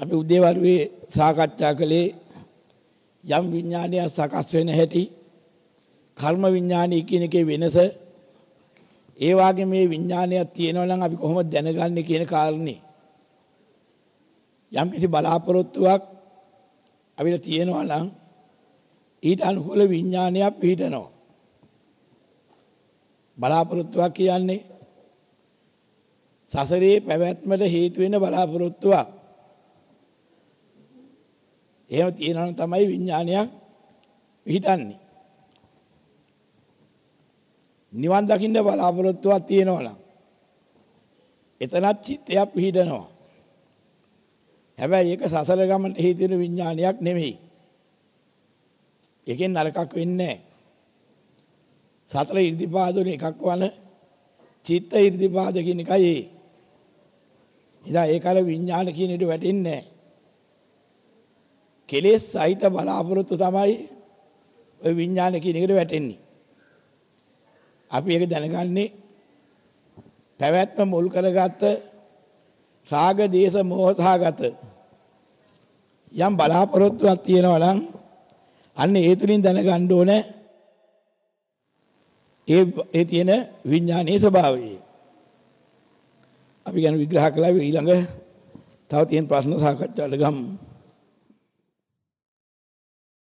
අපි උදේවරුේ සාකච්ඡා කළේ යම් විඥානයක් සකස් වෙන හැටි කර්ම විඥානය කියන එකේ වෙනස. ඒ වාගේ මේ විඥානයක් තියෙනවා නම් අපි කොහොමද දැනගන්නේ කියන කාරණේ. යම් කිසි බලාපොරොත්තුවක් අපිට තියෙනවා නම් ඊට අනුකූල විඥානයක් පිහිටනවා. බලාපොරොත්තුවක් කියන්නේ සසරේ පැවැත්මට හේතු වෙන බලාපොරොත්තුවක්. එහෙම තියෙනවා තමයි විඥානයක් පිහිටන්නේ. නිවන් දකින්න බලාපොරොත්තුවක් තියෙනවා නම් එතනත් චිත්තයක් පිහිටනවා. හැබැයි ඒක සසර ගමනට හේතු වෙන විඥානයක් නෙමෙයි. ඒකෙන් නරකක් වෙන්නේ නැහැ. සතර ඉර්ධිපාද වල එකක් වන චිත්ත ඉර්ධිපාද කියන එකයි ඒ. ඉතින් ඒකල විඥාන කියන එකට වැටෙන්නේ නැහැ. කෙලෙස් සහිත බලාපොරොත්තු තමයි ওই විඥාන කියන එකට වැටෙන්නේ. අපි ඒක දැනගන්නේ පැවැත්ම මුල් කරගත්ත රාග දේශ මොහසහගත යම් බලාපොරොත්තුවක් තියෙනවා නම් අන්න ඒ තුලින් දැනගන්න ඕනේ ඒ ඒ තියෙන විඥානයේ ස්වභාවය. අපි ගැන විග්‍රහ කළා ඊළඟ තව තියෙන ප්‍රශ්න සාකච්ඡාවට ගමු.